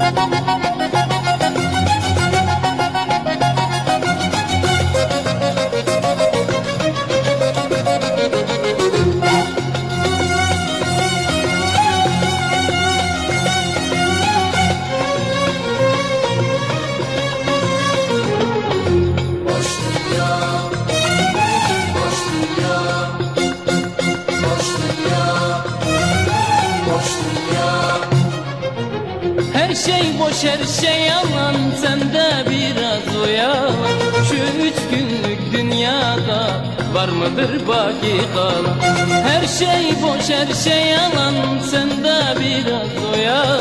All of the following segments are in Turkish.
Boş dünya, boş dünya, boş dünya boş her şey yalan Sen de biraz uyan. Şu üç günlük dünyada Var mıdır baki kalan? Her şey boş her şey yalan Sen de biraz uyan.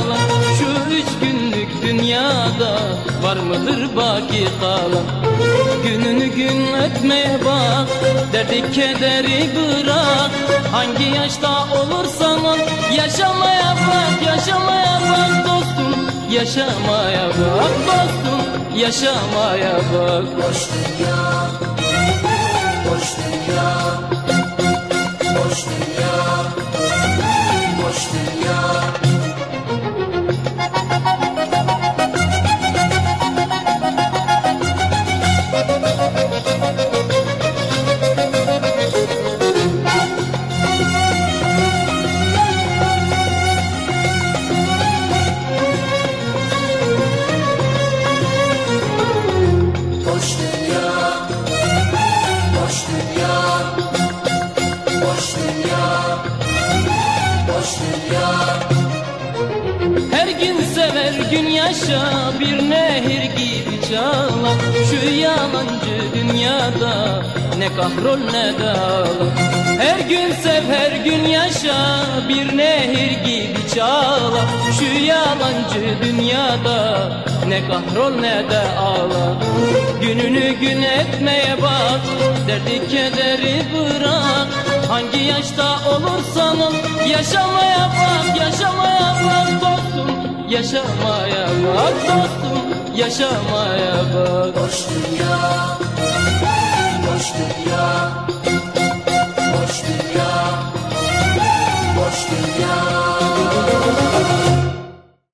Şu üç günlük dünyada Var mıdır baki kalan? Gününü gün etmeye bak Derdi kederi bırak. Hangi yaşta olursan ol Yaşamaya bak yaşamaya bak dostum Yaşamaya bak dostum Yaşamaya bak. Boş dünya Boş dünya. Her gün sever gün yaşa Bir nehir gibi çağla. Şu yalancı dünyada Ne kahrol ne de Her gün sev her gün yaşa Bir nehir gibi çağla. Şu yalancı dünyada Ne kahrol ne de ağla Gününü gün etmeye bak Derdi kederi bırak. Hangi yaşta olursan ol Yaşamaya bak yaşamaya bak dostum. Yaşamaya bak dostum Yaşamaya bak. Boş dünya